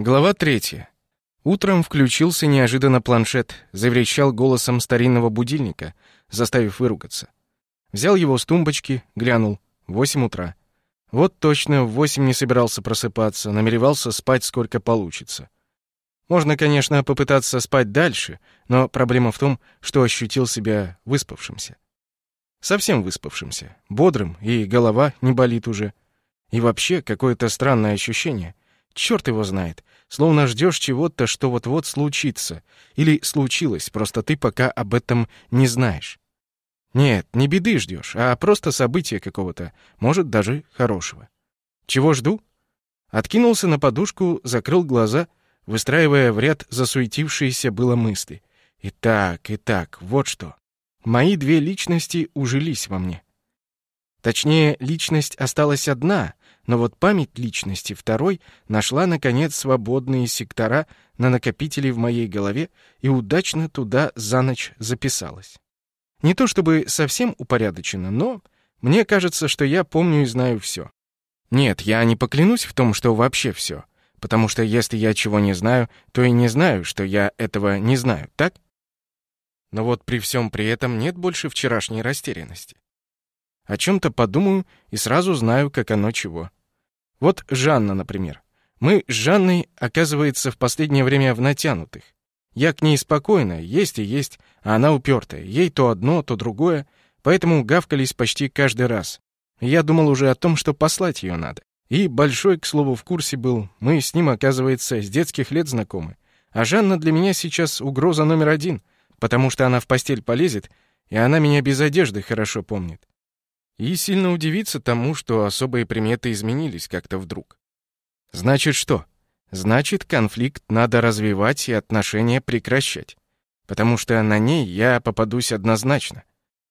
Глава третья. Утром включился неожиданно планшет, заверещал голосом старинного будильника, заставив выругаться. Взял его с тумбочки, глянул. Восемь утра. Вот точно, в восемь не собирался просыпаться, намеревался спать сколько получится. Можно, конечно, попытаться спать дальше, но проблема в том, что ощутил себя выспавшимся. Совсем выспавшимся, бодрым, и голова не болит уже. И вообще какое-то странное ощущение. Черт его знает. Словно ждешь чего-то, что вот-вот случится. Или случилось, просто ты пока об этом не знаешь. Нет, не беды ждешь, а просто события какого-то, может, даже хорошего. Чего жду? Откинулся на подушку, закрыл глаза, выстраивая в ряд засуетившиеся было мысли. И так, и так, вот что. Мои две личности ужились во мне. Точнее, личность осталась одна, но вот память личности второй нашла, наконец, свободные сектора на накопителе в моей голове и удачно туда за ночь записалась. Не то чтобы совсем упорядочено, но мне кажется, что я помню и знаю все. Нет, я не поклянусь в том, что вообще все, потому что если я чего не знаю, то и не знаю, что я этого не знаю, так? Но вот при всем при этом нет больше вчерашней растерянности. О чем-то подумаю и сразу знаю, как оно чего. Вот Жанна, например. Мы с Жанной, оказывается, в последнее время в натянутых. Я к ней спокойно, есть и есть, а она упертая. Ей то одно, то другое, поэтому гавкались почти каждый раз. Я думал уже о том, что послать ее надо. И Большой, к слову, в курсе был. Мы с ним, оказывается, с детских лет знакомы. А Жанна для меня сейчас угроза номер один, потому что она в постель полезет, и она меня без одежды хорошо помнит. И сильно удивиться тому, что особые приметы изменились как-то вдруг. Значит что? Значит, конфликт надо развивать и отношения прекращать. Потому что на ней я попадусь однозначно.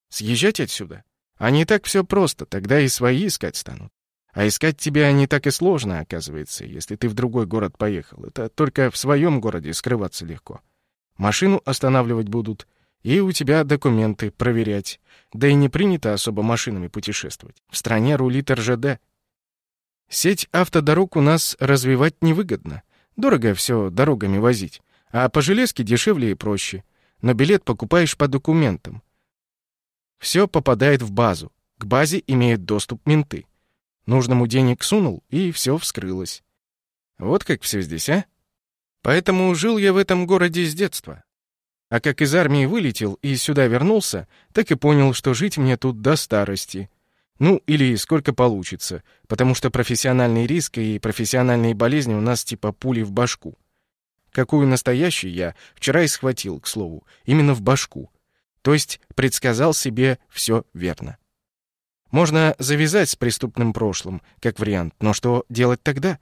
Съезжать отсюда? А не так все просто, тогда и свои искать станут. А искать тебя не так и сложно, оказывается, если ты в другой город поехал. Это только в своем городе скрываться легко. Машину останавливать будут, и у тебя документы проверять. Да и не принято особо машинами путешествовать. В стране рулит РЖД. Сеть автодорог у нас развивать невыгодно. Дорого все дорогами возить. А по железке дешевле и проще. Но билет покупаешь по документам. Все попадает в базу. К базе имеют доступ менты. Нужному денег сунул, и все вскрылось. Вот как все здесь, а? Поэтому жил я в этом городе с детства. А как из армии вылетел и сюда вернулся, так и понял, что жить мне тут до старости. Ну, или сколько получится, потому что профессиональный риск и профессиональные болезни у нас типа пули в башку. Какую настоящую я вчера и схватил, к слову, именно в башку. То есть предсказал себе все верно. Можно завязать с преступным прошлым, как вариант, но что делать тогда?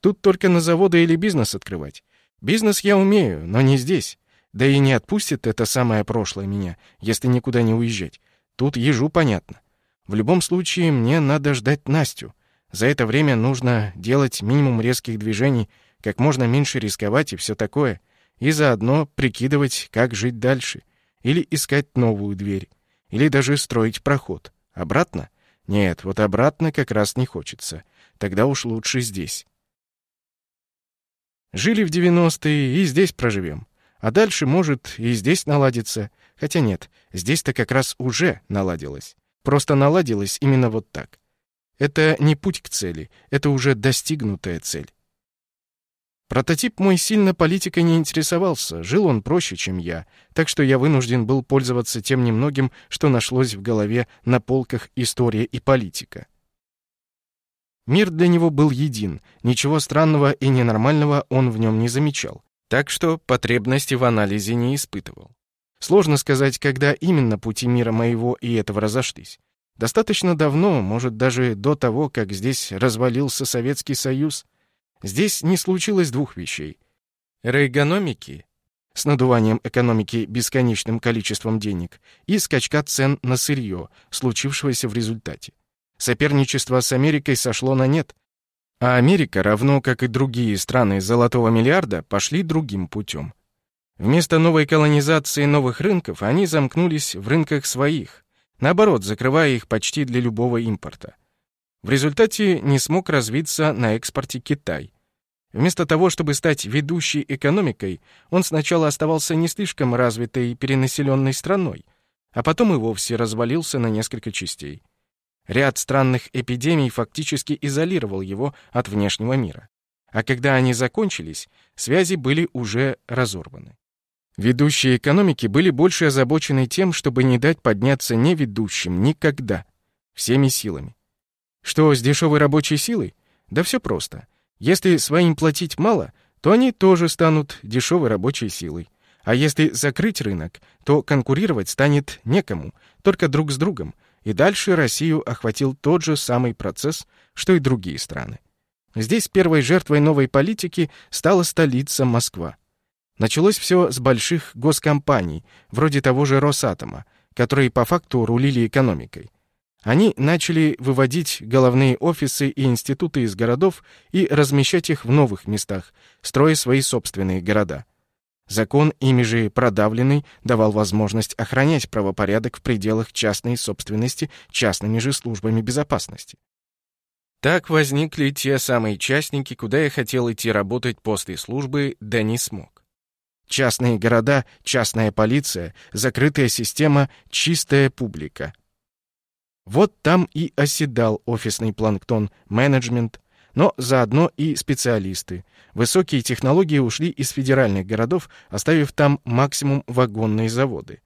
Тут только на заводы или бизнес открывать. Бизнес я умею, но не здесь. Да и не отпустит это самое прошлое меня, если никуда не уезжать. Тут ежу понятно. В любом случае, мне надо ждать Настю. За это время нужно делать минимум резких движений, как можно меньше рисковать и все такое, и заодно прикидывать, как жить дальше, или искать новую дверь, или даже строить проход. Обратно? Нет, вот обратно как раз не хочется. Тогда уж лучше здесь. Жили в 90-е и здесь проживем. А дальше, может, и здесь наладится. Хотя нет, здесь-то как раз уже наладилось. Просто наладилось именно вот так. Это не путь к цели, это уже достигнутая цель. Прототип мой сильно политикой не интересовался, жил он проще, чем я, так что я вынужден был пользоваться тем немногим, что нашлось в голове на полках история и политика. Мир для него был един, ничего странного и ненормального он в нем не замечал так что потребности в анализе не испытывал. Сложно сказать, когда именно пути мира моего и этого разошлись. Достаточно давно, может, даже до того, как здесь развалился Советский Союз. Здесь не случилось двух вещей. Эргономики с надуванием экономики бесконечным количеством денег и скачка цен на сырье, случившегося в результате. Соперничество с Америкой сошло на нет, а Америка, равно как и другие страны золотого миллиарда, пошли другим путем. Вместо новой колонизации новых рынков они замкнулись в рынках своих, наоборот, закрывая их почти для любого импорта. В результате не смог развиться на экспорте Китай. Вместо того, чтобы стать ведущей экономикой, он сначала оставался не слишком развитой перенаселенной страной, а потом и вовсе развалился на несколько частей. Ряд странных эпидемий фактически изолировал его от внешнего мира. А когда они закончились, связи были уже разорваны. Ведущие экономики были больше озабочены тем, чтобы не дать подняться неведущим никогда, всеми силами. Что с дешевой рабочей силой? Да все просто. Если своим платить мало, то они тоже станут дешевой рабочей силой. А если закрыть рынок, то конкурировать станет некому, только друг с другом. И дальше Россию охватил тот же самый процесс, что и другие страны. Здесь первой жертвой новой политики стала столица Москва. Началось все с больших госкомпаний, вроде того же Росатома, которые по факту рулили экономикой. Они начали выводить головные офисы и институты из городов и размещать их в новых местах, строя свои собственные города. Закон, ими же продавленный, давал возможность охранять правопорядок в пределах частной собственности частными же службами безопасности. Так возникли те самые частники, куда я хотел идти работать после службы, да не смог. Частные города, частная полиция, закрытая система, чистая публика — вот там и оседал офисный планктон, менеджмент, но заодно и специалисты. Высокие технологии ушли из федеральных городов, оставив там максимум вагонные заводы.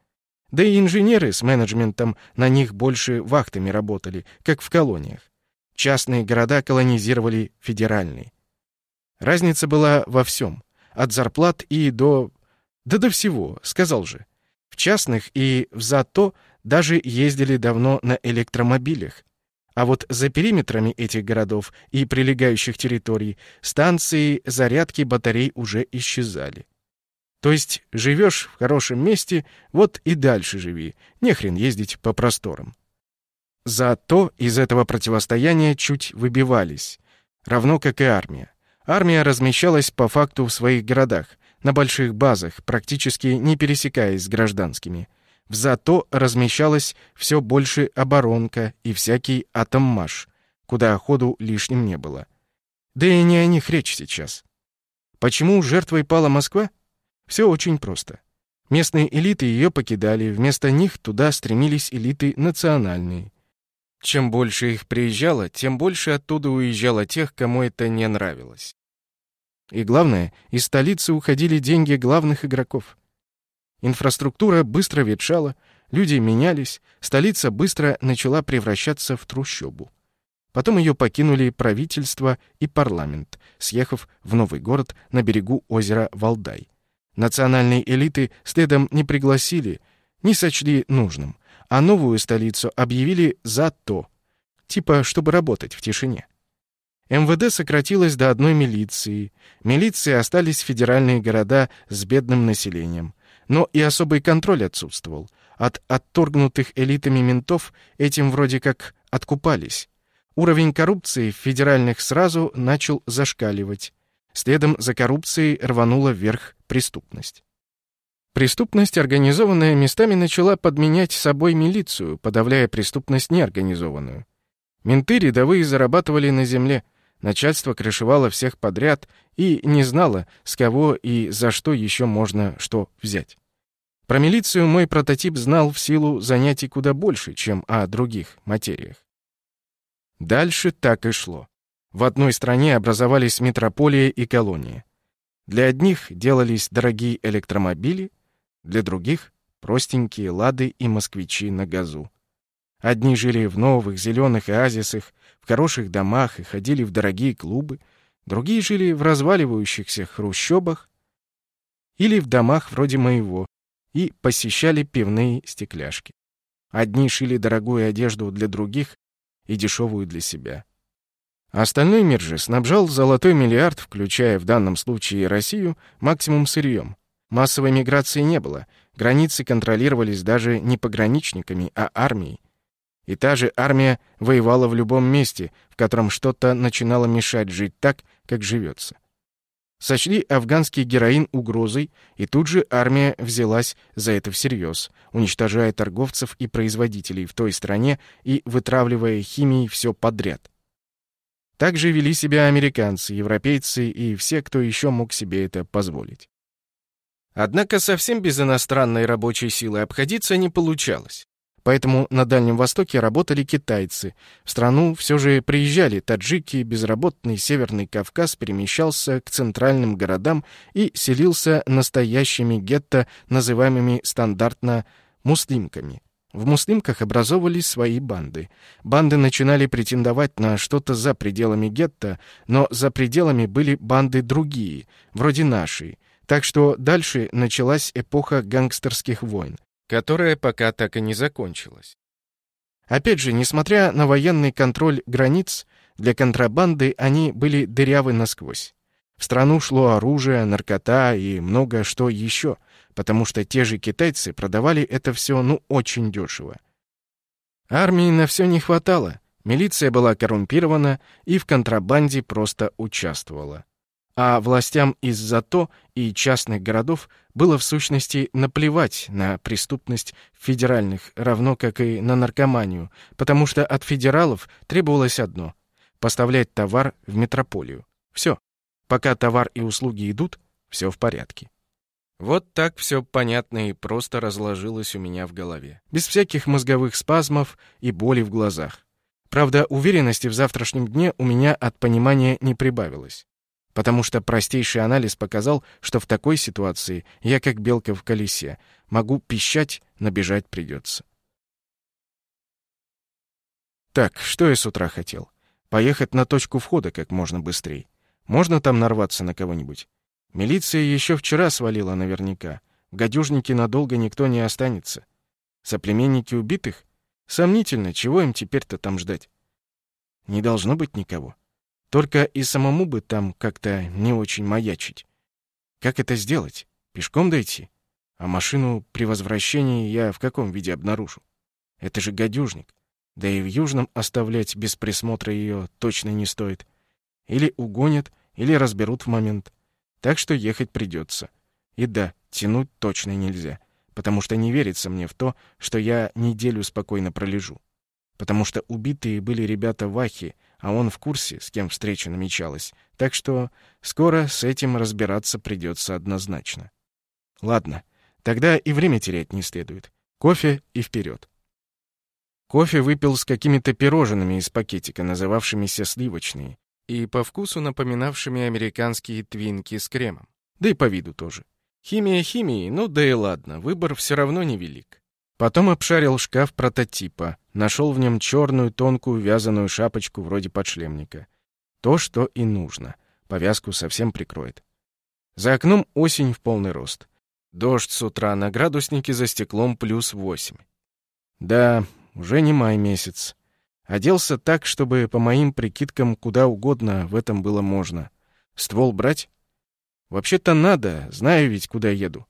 Да и инженеры с менеджментом на них больше вахтами работали, как в колониях. Частные города колонизировали федеральные. Разница была во всем. От зарплат и до... Да до всего, сказал же. В частных и в зато даже ездили давно на электромобилях. А вот за периметрами этих городов и прилегающих территорий станции зарядки батарей уже исчезали. То есть живешь в хорошем месте, вот и дальше живи, не хрен ездить по просторам. Зато из этого противостояния чуть выбивались, равно как и армия. Армия размещалась по факту в своих городах, на больших базах, практически не пересекаясь с гражданскими. В зато размещалась все больше оборонка и всякий атоммаш, куда ходу лишним не было. Да и не о них речь сейчас. Почему жертвой пала Москва? Все очень просто. Местные элиты ее покидали, вместо них туда стремились элиты национальные. Чем больше их приезжало, тем больше оттуда уезжало тех, кому это не нравилось. И главное, из столицы уходили деньги главных игроков. Инфраструктура быстро ветшала, люди менялись, столица быстро начала превращаться в трущобу. Потом ее покинули правительство и парламент, съехав в новый город на берегу озера Валдай. Национальные элиты следом не пригласили, не сочли нужным, а новую столицу объявили за то, типа чтобы работать в тишине. МВД сократилось до одной милиции. Милиции остались федеральные города с бедным населением. Но и особый контроль отсутствовал. От отторгнутых элитами ментов этим вроде как откупались. Уровень коррупции в федеральных сразу начал зашкаливать. Следом за коррупцией рванула вверх преступность. Преступность, организованная местами, начала подменять собой милицию, подавляя преступность неорганизованную. Менты рядовые зарабатывали на земле, начальство крышевало всех подряд и не знало, с кого и за что еще можно что взять. Про милицию мой прототип знал в силу занятий куда больше, чем о других материях. Дальше так и шло. В одной стране образовались метрополия и колония. Для одних делались дорогие электромобили, для других — простенькие лады и москвичи на газу. Одни жили в новых зеленых оазисах, в хороших домах и ходили в дорогие клубы, другие жили в разваливающихся хрущобах или в домах вроде моего, и посещали пивные стекляшки. Одни шили дорогую одежду для других и дешевую для себя. Остальной мир же снабжал золотой миллиард, включая в данном случае Россию, максимум сырьем. Массовой миграции не было, границы контролировались даже не пограничниками, а армией. И та же армия воевала в любом месте, в котором что-то начинало мешать жить так, как живется. Сочли афганский героин угрозой, и тут же армия взялась за это всерьез, уничтожая торговцев и производителей в той стране и вытравливая химией все подряд. Так же вели себя американцы, европейцы и все, кто еще мог себе это позволить. Однако совсем без иностранной рабочей силы обходиться не получалось. Поэтому на Дальнем Востоке работали китайцы. В страну все же приезжали таджики, безработный Северный Кавказ перемещался к центральным городам и селился настоящими гетто, называемыми стандартно «муслимками». В муслимках образовывались свои банды. Банды начинали претендовать на что-то за пределами гетто, но за пределами были банды другие, вроде нашей. Так что дальше началась эпоха гангстерских войн которая пока так и не закончилась. Опять же, несмотря на военный контроль границ, для контрабанды они были дырявы насквозь. В страну шло оружие, наркота и много что еще, потому что те же китайцы продавали это все ну очень дешево. Армии на все не хватало, милиция была коррумпирована и в контрабанде просто участвовала а властям из-за то и частных городов было в сущности наплевать на преступность федеральных, равно как и на наркоманию, потому что от федералов требовалось одно — поставлять товар в метрополию. Все. Пока товар и услуги идут, все в порядке. Вот так все понятно и просто разложилось у меня в голове. Без всяких мозговых спазмов и боли в глазах. Правда, уверенности в завтрашнем дне у меня от понимания не прибавилось потому что простейший анализ показал, что в такой ситуации я как белка в колесе, могу пищать, набежать придется. Так, что я с утра хотел? Поехать на точку входа как можно быстрее. Можно там нарваться на кого-нибудь? Милиция еще вчера свалила наверняка. В гадюжнике надолго никто не останется. Соплеменники убитых? Сомнительно, чего им теперь-то там ждать? Не должно быть никого. Только и самому бы там как-то не очень маячить. Как это сделать? Пешком дойти? А машину при возвращении я в каком виде обнаружу? Это же гадюжник. Да и в Южном оставлять без присмотра ее точно не стоит. Или угонят, или разберут в момент. Так что ехать придется. И да, тянуть точно нельзя, потому что не верится мне в то, что я неделю спокойно пролежу. Потому что убитые были ребята Вахи, а он в курсе, с кем встреча намечалась, так что скоро с этим разбираться придется однозначно. Ладно, тогда и время терять не следует. Кофе и вперед. Кофе выпил с какими-то пирожными из пакетика, называвшимися сливочные, и по вкусу напоминавшими американские твинки с кремом. Да и по виду тоже. Химия химии, ну да и ладно, выбор все равно невелик. Потом обшарил шкаф прототипа, нашел в нем черную тонкую вязаную шапочку вроде подшлемника. То, что и нужно. Повязку совсем прикроет. За окном осень в полный рост. Дождь с утра на градуснике за стеклом плюс восемь. Да, уже не май месяц. Оделся так, чтобы, по моим прикидкам, куда угодно в этом было можно. Ствол брать? Вообще-то надо, знаю ведь, куда еду.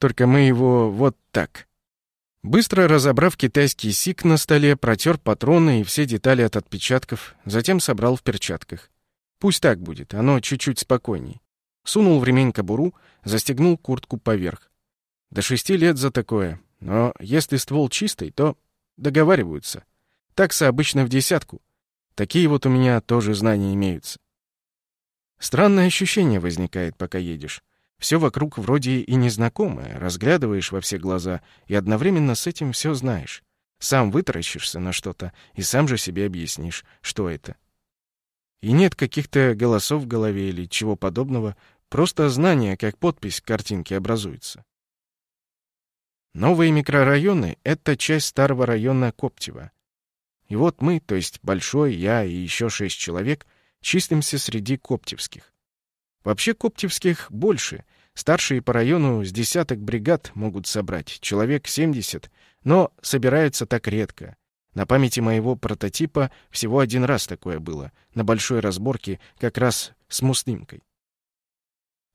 Только мы его вот так. Быстро разобрав китайский сик на столе, протер патроны и все детали от отпечатков, затем собрал в перчатках. Пусть так будет, оно чуть-чуть спокойней. Сунул в ремень кобуру, застегнул куртку поверх. До шести лет за такое, но если ствол чистый, то договариваются. Такса обычно в десятку. Такие вот у меня тоже знания имеются. Странное ощущение возникает, пока едешь. Все вокруг вроде и незнакомое, разглядываешь во все глаза и одновременно с этим все знаешь. Сам вытаращишься на что-то и сам же себе объяснишь, что это. И нет каких-то голосов в голове или чего подобного, просто знание, как подпись к картинке образуется. Новые микрорайоны — это часть старого района Коптева. И вот мы, то есть Большой, я и еще шесть человек, числимся среди коптевских. Вообще коптевских больше. Старшие по району с десяток бригад могут собрать, человек 70, но собираются так редко. На памяти моего прототипа всего один раз такое было, на большой разборке как раз с муслимкой.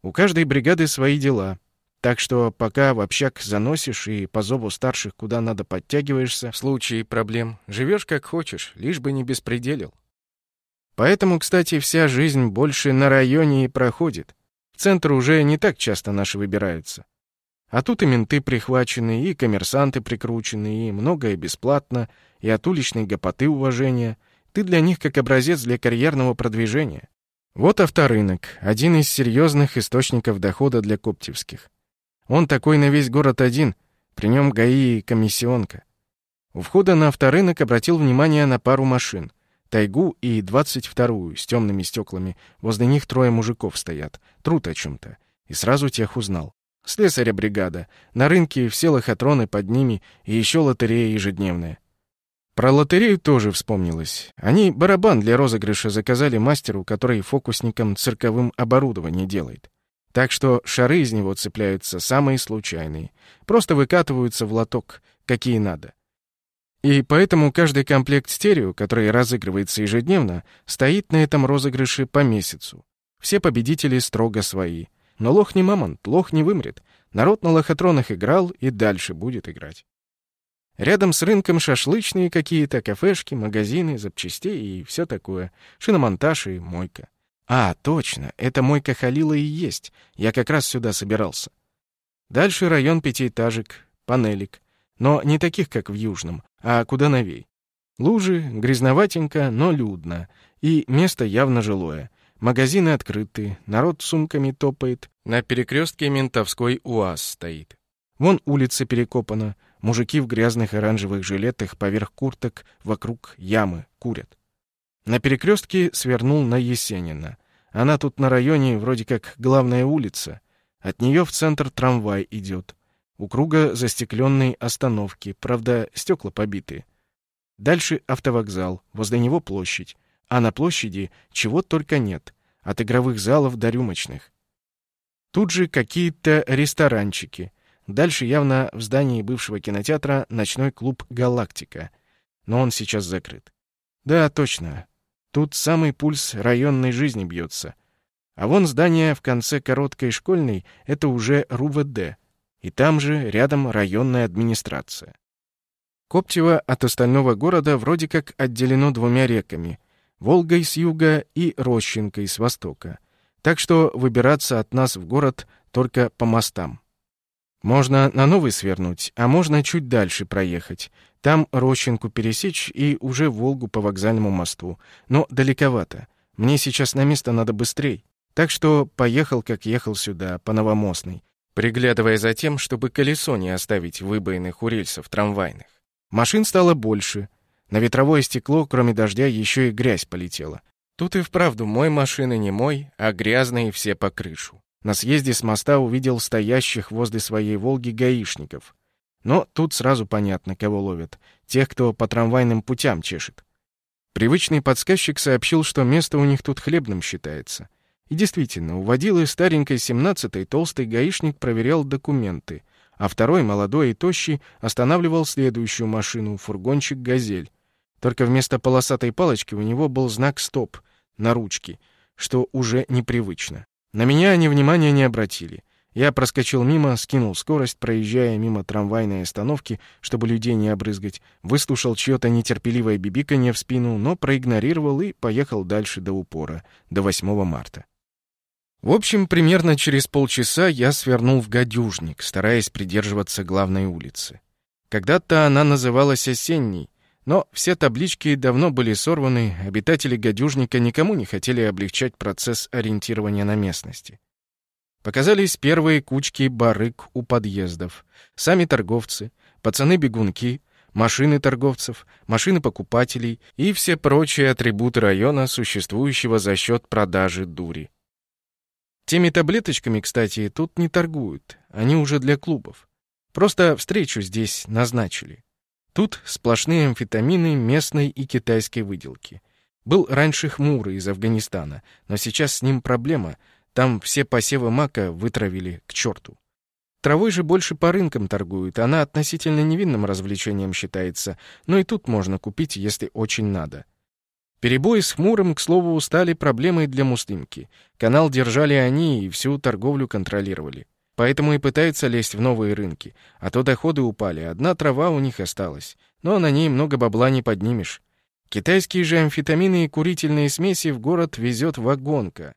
У каждой бригады свои дела, так что пока в общак заносишь и по зову старших куда надо подтягиваешься, в случае проблем, живешь как хочешь, лишь бы не беспределил. Поэтому, кстати, вся жизнь больше на районе и проходит. В центр уже не так часто наши выбираются. А тут и менты прихвачены, и коммерсанты прикручены, и многое бесплатно, и от уличной гопоты уважения. Ты для них как образец для карьерного продвижения. Вот авторынок, один из серьезных источников дохода для коптевских. Он такой на весь город один, при нем ГАИ и комиссионка. У входа на авторынок обратил внимание на пару машин. Тайгу и двадцать вторую с темными стеклами. Возле них трое мужиков стоят, трут о чем-то. И сразу тех узнал. Слесаря бригада. На рынке все лохотроны под ними и еще лотерея ежедневная. Про лотерею тоже вспомнилось. Они барабан для розыгрыша заказали мастеру, который фокусникам цирковым оборудование делает. Так что шары из него цепляются самые случайные. Просто выкатываются в лоток, какие надо. И поэтому каждый комплект стерео, который разыгрывается ежедневно, стоит на этом розыгрыше по месяцу. Все победители строго свои. Но лох не мамонт, лох не вымрет. Народ на лохотронах играл и дальше будет играть. Рядом с рынком шашлычные какие-то, кафешки, магазины, запчастей и все такое. Шиномонтаж и мойка. А, точно, это мойка Халила и есть. Я как раз сюда собирался. Дальше район пятиэтажек, панелек. Но не таких, как в Южном, а куда новей. Лужи, грязноватенько, но людно. И место явно жилое. Магазины открыты, народ сумками топает. На перекрестке ментовской УАЗ стоит. Вон улица перекопана, Мужики в грязных оранжевых жилетах поверх курток вокруг ямы курят. На перекрестке свернул на Есенина. Она тут на районе вроде как главная улица. От нее в центр трамвай идет. У круга застекленные остановки, правда, стекла побиты. Дальше автовокзал, возле него площадь. А на площади чего только нет, от игровых залов до рюмочных. Тут же какие-то ресторанчики — Дальше явно в здании бывшего кинотеатра ночной клуб «Галактика». Но он сейчас закрыт. Да, точно. Тут самый пульс районной жизни бьется. А вон здание в конце короткой школьной — это уже РУВД. И там же рядом районная администрация. Коптево от остального города вроде как отделено двумя реками — Волгой с юга и Рощенкой с востока. Так что выбираться от нас в город только по мостам. Можно на новый свернуть, а можно чуть дальше проехать. Там Рощенку пересечь и уже Волгу по вокзальному мосту. Но далековато. Мне сейчас на место надо быстрей. Так что поехал, как ехал сюда, по Новомостной, приглядывая за тем, чтобы колесо не оставить выбоенных у рельсов трамвайных. Машин стало больше. На ветровое стекло, кроме дождя, еще и грязь полетела. Тут и вправду мой машины не мой, а грязные все по крышу. На съезде с моста увидел стоящих возле своей «Волги» гаишников. Но тут сразу понятно, кого ловят. Тех, кто по трамвайным путям чешет. Привычный подсказчик сообщил, что место у них тут хлебным считается. И действительно, у водилы старенькой семнадцатой толстый гаишник проверял документы, а второй, молодой и тощий, останавливал следующую машину, фургончик «Газель». Только вместо полосатой палочки у него был знак «Стоп» на ручке, что уже непривычно. На меня они внимания не обратили. Я проскочил мимо, скинул скорость, проезжая мимо трамвайной остановки, чтобы людей не обрызгать, выслушал чьё-то нетерпеливое бибиканье в спину, но проигнорировал и поехал дальше до упора, до 8 марта. В общем, примерно через полчаса я свернул в Гадюжник, стараясь придерживаться главной улицы. Когда-то она называлась Осенней, но все таблички давно были сорваны, обитатели гадюжника никому не хотели облегчать процесс ориентирования на местности. Показались первые кучки барык у подъездов, сами торговцы, пацаны-бегунки, машины торговцев, машины покупателей и все прочие атрибуты района, существующего за счет продажи дури. Теми таблеточками, кстати, тут не торгуют, они уже для клубов. Просто встречу здесь назначили. Тут сплошные амфетамины местной и китайской выделки. Был раньше хмурый из Афганистана, но сейчас с ним проблема. Там все посевы мака вытравили к черту. Травой же больше по рынкам торгуют, она относительно невинным развлечением считается, но и тут можно купить, если очень надо. Перебои с хмурым, к слову, стали проблемой для муслимки. Канал держали они и всю торговлю контролировали. Поэтому и пытаются лезть в новые рынки, а то доходы упали, одна трава у них осталась, но на ней много бабла не поднимешь. Китайские же амфетамины и курительные смеси в город везет вагонка,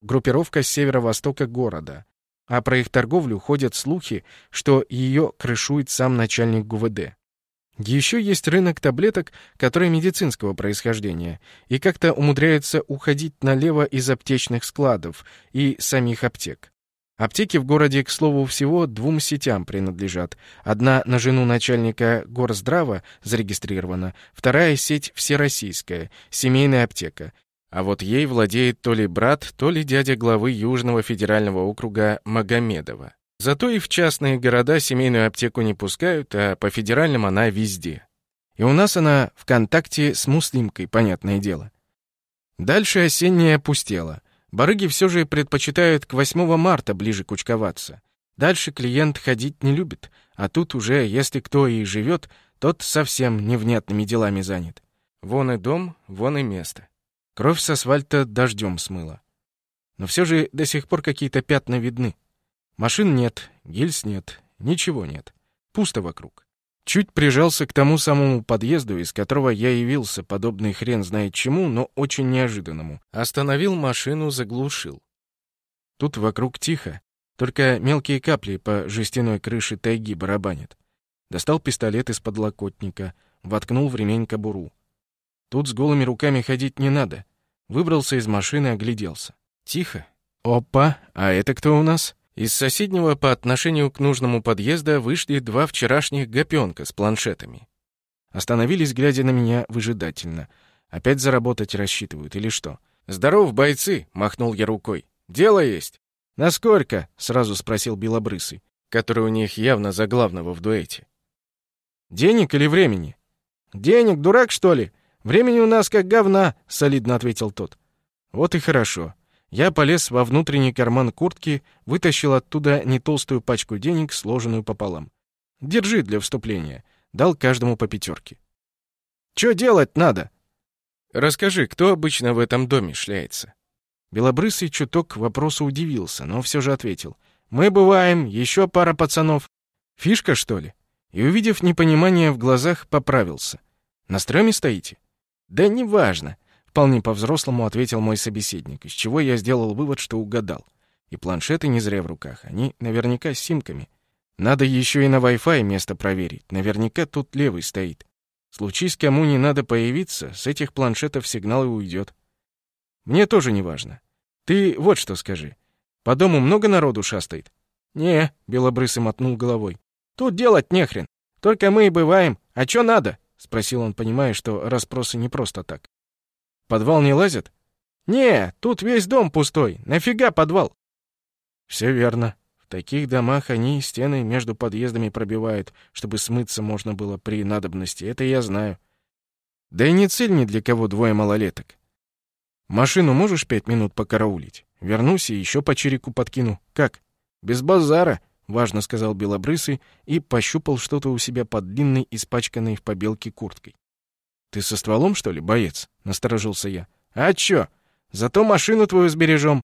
группировка с северо-востока города. А про их торговлю ходят слухи, что ее крышует сам начальник ГУВД. Еще есть рынок таблеток, которые медицинского происхождения, и как-то умудряются уходить налево из аптечных складов и самих аптек. Аптеки в городе, к слову, всего двум сетям принадлежат. Одна на жену начальника горздрава зарегистрирована, вторая сеть всероссийская, семейная аптека. А вот ей владеет то ли брат, то ли дядя главы Южного федерального округа Магомедова. Зато и в частные города семейную аптеку не пускают, а по федеральным она везде. И у нас она в контакте с муслимкой, понятное дело. Дальше осенняя опустела. Барыги все же предпочитают к 8 марта ближе кучковаться. Дальше клиент ходить не любит, а тут уже, если кто и живет, тот совсем невнятными делами занят. Вон и дом, вон и место. Кровь с асфальта дождем смыла. Но все же до сих пор какие-то пятна видны. Машин нет, гильз нет, ничего нет. Пусто вокруг. Чуть прижался к тому самому подъезду, из которого я явился, подобный хрен знает чему, но очень неожиданному. Остановил машину, заглушил. Тут вокруг тихо, только мелкие капли по жестяной крыше тайги барабанят. Достал пистолет из подлокотника, воткнул в ремень кобуру. Тут с голыми руками ходить не надо. Выбрался из машины, огляделся. Тихо. Опа, а это кто у нас? Из соседнего по отношению к нужному подъезда вышли два вчерашних гопёнка с планшетами. Остановились, глядя на меня выжидательно. Опять заработать рассчитывают или что? «Здоров, бойцы!» — махнул я рукой. «Дело есть!» «Насколько?» — сразу спросил Белобрысый, который у них явно за главного в дуэте. «Денег или времени?» «Денег, дурак, что ли? Времени у нас как говна!» — солидно ответил тот. «Вот и хорошо. Я полез во внутренний карман куртки, вытащил оттуда не толстую пачку денег, сложенную пополам. «Держи для вступления». Дал каждому по пятерке. «Чё делать надо?» «Расскажи, кто обычно в этом доме шляется?» Белобрысый чуток вопросу удивился, но все же ответил. «Мы бываем, еще пара пацанов. Фишка, что ли?» И, увидев непонимание в глазах, поправился. «На стреме стоите?» «Да неважно. Вполне по-взрослому ответил мой собеседник, из чего я сделал вывод, что угадал. И планшеты не зря в руках, они наверняка с симками. Надо еще и на Wi-Fi место проверить, наверняка тут левый стоит. Случись кому не надо появиться, с этих планшетов сигнал и уйдет. Мне тоже не важно. Ты вот что скажи. По дому много народу шастает? Не, белобрысый мотнул головой. Тут делать нехрен. Только мы и бываем. А чё надо? Спросил он, понимая, что расспросы не просто так подвал не лазит? Не, тут весь дом пустой. Нафига подвал? Все верно. В таких домах они стены между подъездами пробивают, чтобы смыться можно было при надобности. Это я знаю. Да и не цель ни для кого двое малолеток. Машину можешь пять минут покараулить? Вернусь и еще по череку подкину. Как? Без базара, важно сказал Белобрысый и пощупал что-то у себя под длинной, испачканной в побелке курткой. «Ты со стволом, что ли, боец?» — насторожился я. «А чё? Зато машину твою сбережем».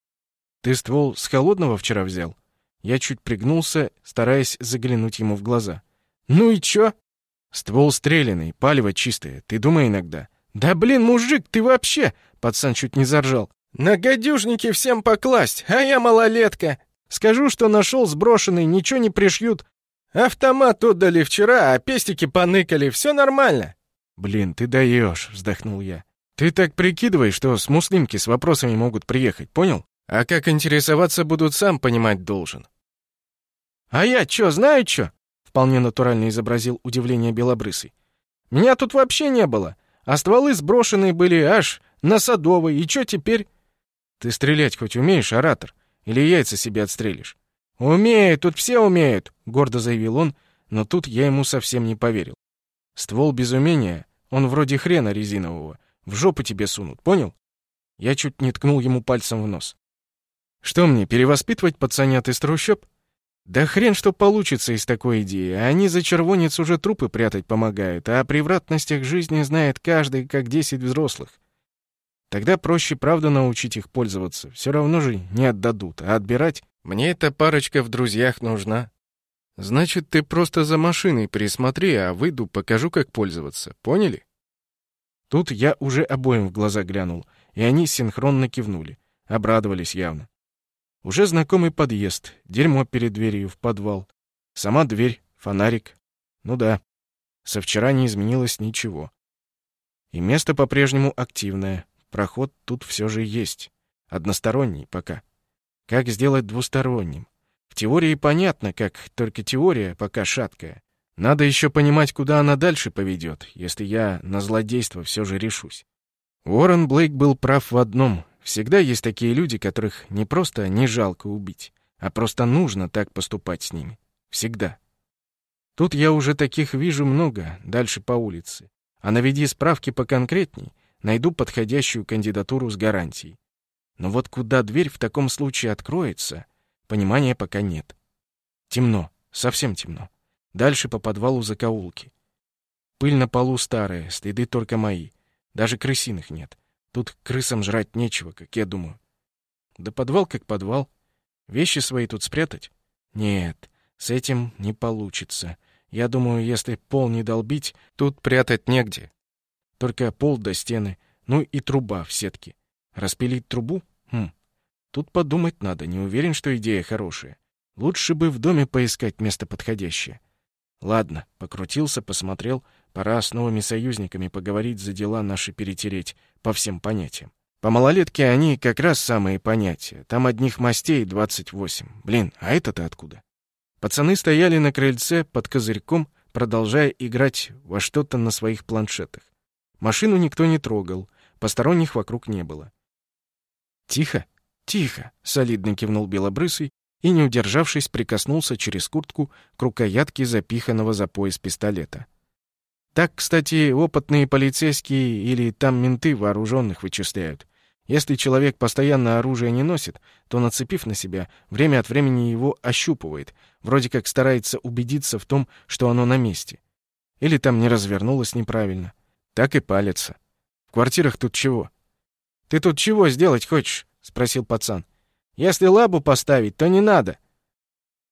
«Ты ствол с холодного вчера взял?» Я чуть пригнулся, стараясь заглянуть ему в глаза. «Ну и чё?» «Ствол стреляный, палево чистое. Ты думай иногда». «Да блин, мужик, ты вообще...» Пацан чуть не заржал. «На гадюшники всем покласть, а я малолетка. Скажу, что нашел сброшенный, ничего не пришьют. Автомат отдали вчера, а пестики поныкали, все нормально. «Блин, ты даешь!» — вздохнул я. «Ты так прикидывай, что с муслимки с вопросами могут приехать, понял? А как интересоваться будут, сам понимать должен». «А я чё, знаю чё?» — вполне натурально изобразил удивление Белобрысый. «Меня тут вообще не было, а стволы сброшенные были аж на Садовой, и чё теперь?» «Ты стрелять хоть умеешь, оратор? Или яйца себе отстрелишь?» «Умею, тут все умеют», — гордо заявил он, но тут я ему совсем не поверил. Ствол без умения, он вроде хрена резинового, в жопу тебе сунут, понял? Я чуть не ткнул ему пальцем в нос. Что мне, перевоспитывать пацанят из трущоб? Да хрен что получится из такой идеи. Они за червонец уже трупы прятать помогают, а о превратностях жизни знает каждый, как десять взрослых. Тогда проще правда научить их пользоваться. Все равно же не отдадут, а отбирать... Мне эта парочка в друзьях нужна. Значит, ты просто за машиной присмотри, а выйду, покажу, как пользоваться. Поняли? Тут я уже обоим в глаза глянул, и они синхронно кивнули. Обрадовались явно. Уже знакомый подъезд, дерьмо перед дверью в подвал. Сама дверь, фонарик. Ну да. Со вчера не изменилось ничего. И место по-прежнему активное. Проход тут все же есть. Односторонний пока. Как сделать двусторонним? В теории понятно, как, только теория пока шаткая. Надо еще понимать, куда она дальше поведет, если я на злодейство все же решусь. Уоррен Блейк был прав в одном. Всегда есть такие люди, которых не просто не жалко убить, а просто нужно так поступать с ними. Всегда. Тут я уже таких вижу много, дальше по улице. А наведи справки поконкретней, найду подходящую кандидатуру с гарантией. Но вот куда дверь в таком случае откроется, понимания пока нет. Темно, совсем темно. Дальше по подвалу закоулки. Пыль на полу старая, следы только мои. Даже крысиных нет. Тут крысам жрать нечего, как я думаю. Да подвал как подвал. Вещи свои тут спрятать? Нет, с этим не получится. Я думаю, если пол не долбить, тут прятать негде. Только пол до стены, ну и труба в сетке. Распилить трубу? Хм. Тут подумать надо, не уверен, что идея хорошая. Лучше бы в доме поискать место подходящее. Ладно, покрутился, посмотрел. Пора с новыми союзниками поговорить, за дела наши перетереть, по всем понятиям. По малолетке они как раз самые понятия. Там одних мастей 28. Блин, а это-то откуда? Пацаны стояли на крыльце под козырьком, продолжая играть во что-то на своих планшетах. Машину никто не трогал, посторонних вокруг не было. «Тихо, тихо!» — солидно кивнул Белобрысый и, не удержавшись, прикоснулся через куртку к рукоятке запиханного за пояс пистолета. Так, кстати, опытные полицейские или там менты вооруженных вычисляют. Если человек постоянно оружие не носит, то, нацепив на себя, время от времени его ощупывает, вроде как старается убедиться в том, что оно на месте. Или там не развернулось неправильно. Так и палится. В квартирах тут чего? «Ты тут чего сделать хочешь?» — спросил пацан. «Если лабу поставить, то не надо.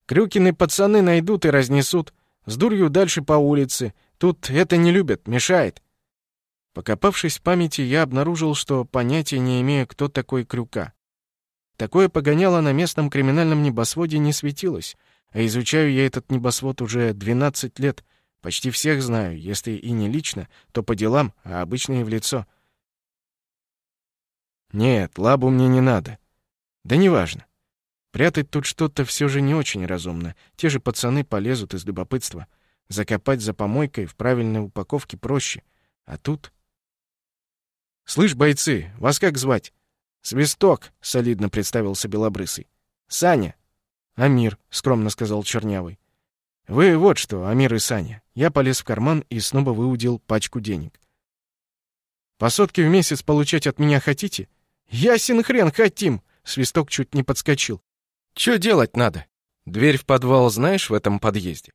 Крюкины пацаны найдут и разнесут. С дурью дальше по улице. Тут это не любят, мешает. Покопавшись в памяти, я обнаружил, что понятия не имею, кто такой Крюка. Такое погоняло на местном криминальном небосводе не светилось, а изучаю я этот небосвод уже 12 лет. Почти всех знаю, если и не лично, то по делам, а обычно и в лицо. Нет, лабу мне не надо. Да неважно. Прятать тут что-то все же не очень разумно. Те же пацаны полезут из любопытства. Закопать за помойкой в правильной упаковке проще. А тут... «Слышь, бойцы, вас как звать?» «Свисток», — солидно представился Белобрысый. «Саня». «Амир», — скромно сказал Чернявый. «Вы вот что, Амир и Саня». Я полез в карман и снова выудил пачку денег. «По сотке в месяц получать от меня хотите?» «Ясен хрен хотим!» — Свисток чуть не подскочил. «Чё делать надо? Дверь в подвал знаешь в этом подъезде?»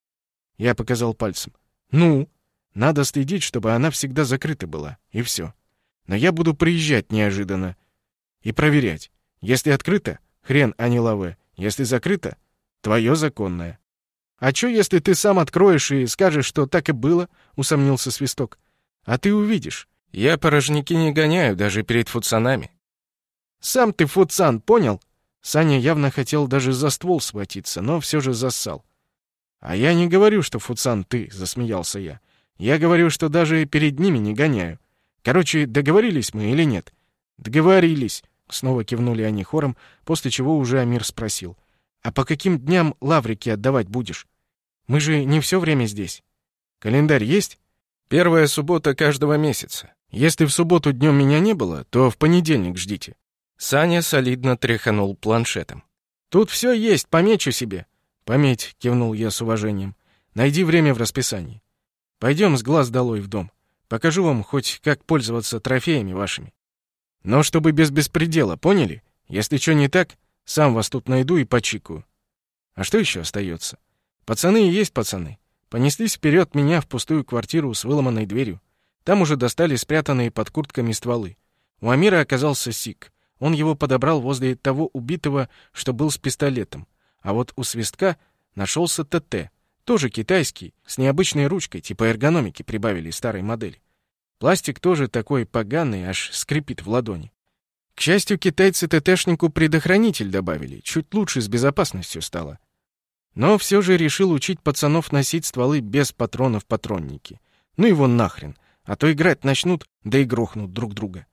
Я показал пальцем. «Ну?» Надо следить, чтобы она всегда закрыта была, и все. Но я буду приезжать неожиданно и проверять. Если открыто, хрен, а не лаве. Если закрыто, твое законное. А что, если ты сам откроешь и скажешь, что так и было? Усомнился Свисток. А ты увидишь. Я порожники не гоняю даже перед фуцанами. Сам ты фуцан, понял? Саня явно хотел даже за ствол схватиться, но все же зассал. «А я не говорю, что фуцан ты», — засмеялся я. «Я говорю, что даже перед ними не гоняю. Короче, договорились мы или нет? Договорились. Снова кивнули они хором, после чего уже Амир спросил. А по каким дням лаврики отдавать будешь? Мы же не все время здесь. Календарь есть? Первая суббота каждого месяца. Если в субботу днем меня не было, то в понедельник ждите. Саня солидно тряханул планшетом. Тут все есть, помечу себе. Пометь, кивнул я с уважением. Найди время в расписании. Пойдем с глаз долой в дом. Покажу вам хоть как пользоваться трофеями вашими. Но чтобы без беспредела, поняли? Если что не так, сам вас тут найду и почикаю. А что еще остается? Пацаны и есть пацаны. Понеслись вперед меня в пустую квартиру с выломанной дверью. Там уже достали спрятанные под куртками стволы. У Амира оказался сик. Он его подобрал возле того убитого, что был с пистолетом. А вот у свистка нашелся ТТ, тоже китайский, с необычной ручкой, типа эргономики прибавили старой модели. Пластик тоже такой поганый, аж скрипит в ладони. К счастью, китайцы ТТшнику предохранитель добавили, чуть лучше с безопасностью стало. Но все же решил учить пацанов носить стволы без патронов патронники. Ну его нахрен. А то играть начнут, да и грохнут друг друга.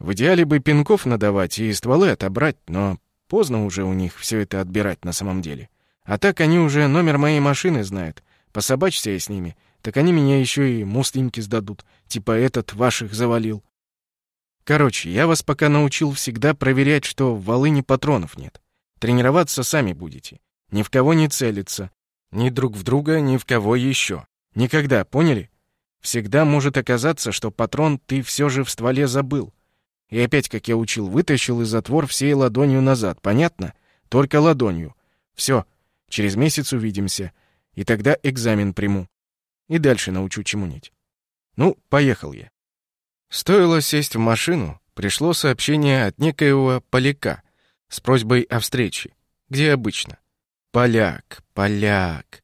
В идеале бы пинков надавать и стволы отобрать, но поздно уже у них все это отбирать на самом деле. А так они уже номер моей машины знают. Пособачься я с ними, так они меня еще и муслинки сдадут. Типа этот ваших завалил. Короче, я вас пока научил всегда проверять, что в волыне патронов нет. Тренироваться сами будете. Ни в кого не целиться. Ни друг в друга, ни в кого еще. Никогда, поняли? Всегда может оказаться, что патрон ты все же в стволе забыл. И опять, как я учил, вытащил из затвор всей ладонью назад. Понятно? Только ладонью. Все. Через месяц увидимся. И тогда экзамен приму. И дальше научу чему-нибудь. Ну, поехал я. Стоило сесть в машину, пришло сообщение от некоего поляка с просьбой о встрече. Где обычно? Поляк, поляк.